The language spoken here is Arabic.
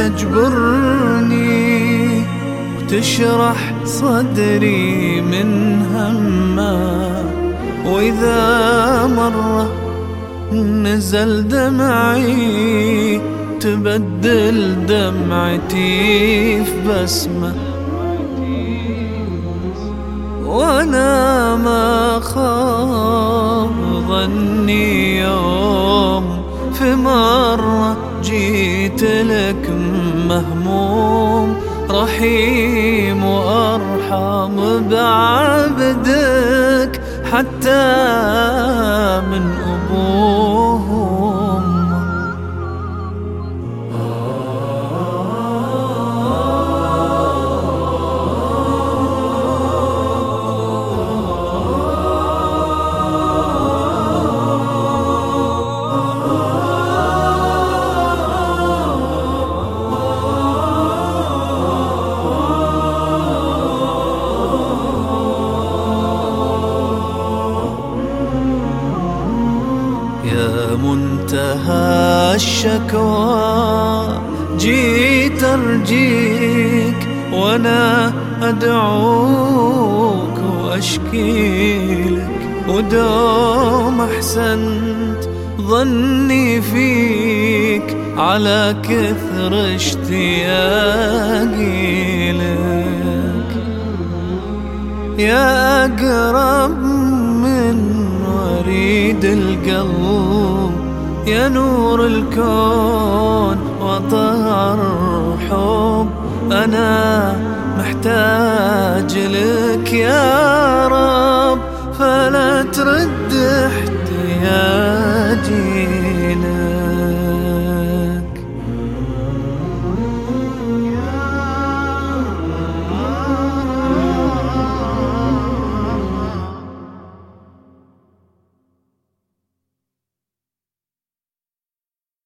تجبرني وتشرح صدري من همه. وإذا مرة نزل دمعي تبدل دمعتي في بسمة. وأنا ما خاب ظني يوم في مرة جيت لك مهموم رحيم وأرحم بعبدك حتى من أبوهم يا منتهى الشكوى. جيت أرجيك وأنا أدعوك وأشكي لك. ودوم أحسنت ظني فيك على كثر اشتياقي لك. يا أقرب من وريد القلب يا نور الكون وطهر حب أنا محتاج لك يا رب. فلا ترد